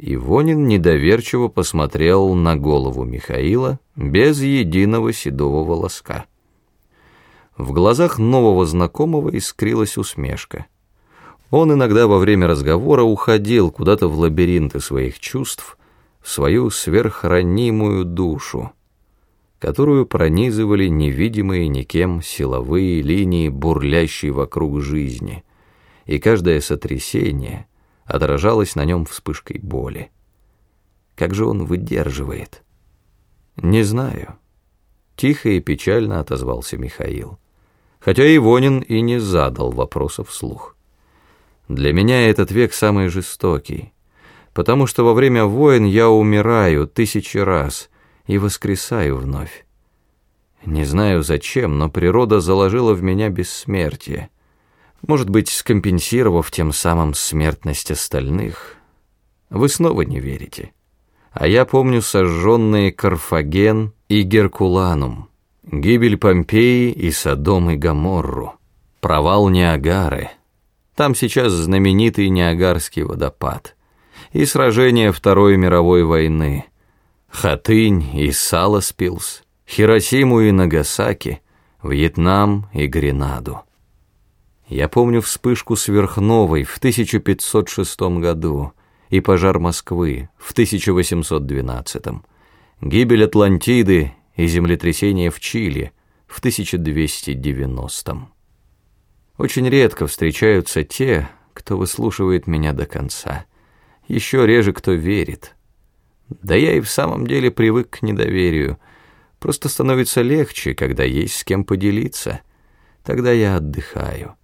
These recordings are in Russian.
Ивонин недоверчиво посмотрел на голову Михаила без единого седого волоска. В глазах нового знакомого искрилась усмешка. Он иногда во время разговора уходил куда-то в лабиринты своих чувств, в свою сверхранимую душу, которую пронизывали невидимые никем силовые линии, бурлящие вокруг жизни, и каждое сотрясение отражалось на нем вспышкой боли. Как же он выдерживает? Не знаю. Тихо и печально отозвался Михаил хотя Ивонин и не задал вопросов вслух. Для меня этот век самый жестокий, потому что во время войн я умираю тысячи раз и воскресаю вновь. Не знаю зачем, но природа заложила в меня бессмертие, может быть, скомпенсировав тем самым смертность остальных. Вы снова не верите. А я помню сожженные Карфаген и Геркуланум, Гибель Помпеи и Содом и Гоморру. Провал Ниагары. Там сейчас знаменитый Ниагарский водопад. И сражение Второй мировой войны. Хатынь и Саласпилс. Хиросиму и Нагасаки. Вьетнам и Гренаду. Я помню вспышку сверхновой в 1506 году и пожар Москвы в 1812. Гибель Атлантиды и землетрясение в Чили в 1290-м. Очень редко встречаются те, кто выслушивает меня до конца. Еще реже кто верит. Да я и в самом деле привык к недоверию. Просто становится легче, когда есть с кем поделиться. Тогда я отдыхаю.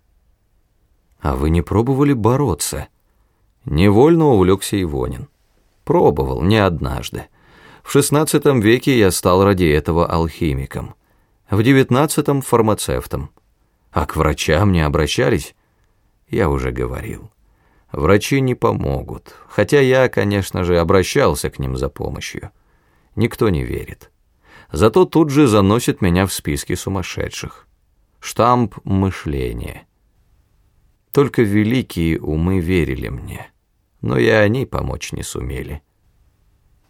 А вы не пробовали бороться? Невольно увлекся Ивонин. Пробовал, не однажды. В XVI веке я стал ради этого алхимиком, в XIX – фармацевтом. А к врачам не обращались? Я уже говорил. Врачи не помогут, хотя я, конечно же, обращался к ним за помощью. Никто не верит. Зато тут же заносит меня в списки сумасшедших. Штамп мышления. Только великие умы верили мне, но и они помочь не сумели.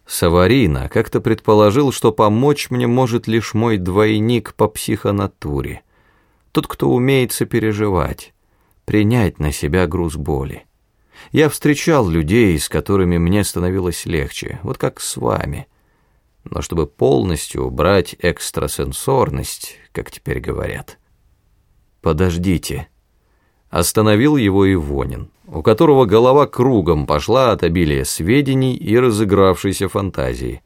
Саварина как-то предположил, что помочь мне может лишь мой двойник по психонатуре, тот, кто умеет сопереживать, принять на себя груз боли. Я встречал людей, с которыми мне становилось легче, вот как с вами. Но чтобы полностью убрать экстрасенсорность, как теперь говорят. Подождите. Остановил его Ивонин у которого голова кругом пошла от обилия сведений и разыгравшейся фантазии.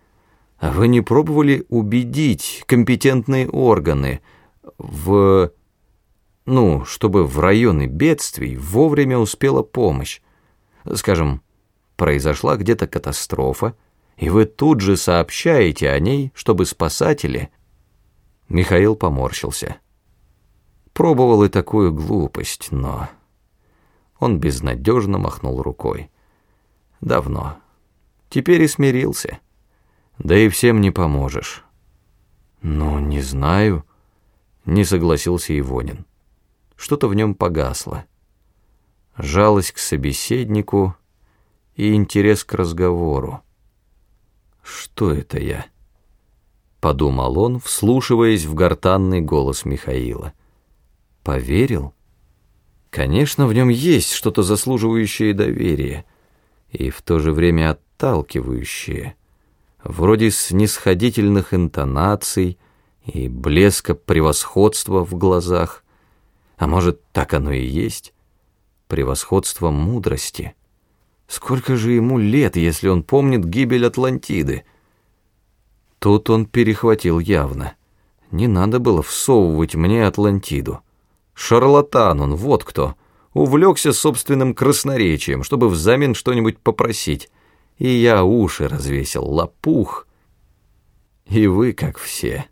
А вы не пробовали убедить компетентные органы в... Ну, чтобы в районы бедствий вовремя успела помощь? Скажем, произошла где-то катастрофа, и вы тут же сообщаете о ней, чтобы спасатели... Михаил поморщился. Пробовал и такую глупость, но... Он безнадежно махнул рукой. Давно. Теперь и смирился. Да и всем не поможешь. Ну, не знаю. Не согласился Ивонин. Что-то в нем погасло. Жалость к собеседнику и интерес к разговору. Что это я? Подумал он, вслушиваясь в гортанный голос Михаила. Поверил? Конечно, в нем есть что-то заслуживающее доверия и в то же время отталкивающее, вроде снисходительных интонаций и блеска превосходства в глазах. А может, так оно и есть? Превосходство мудрости. Сколько же ему лет, если он помнит гибель Атлантиды? Тут он перехватил явно. Не надо было всовывать мне Атлантиду. Шарлатан он, вот кто. Увлекся собственным красноречием, чтобы взамен что-нибудь попросить. И я уши развесил, лопух. И вы, как все.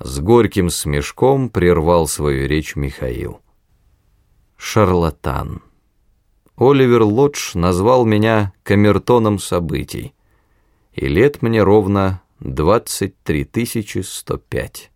С горьким смешком прервал свою речь Михаил. Шарлатан. Оливер Лодж назвал меня камертоном событий. И лет мне ровно двадцать три тысячи сто пять.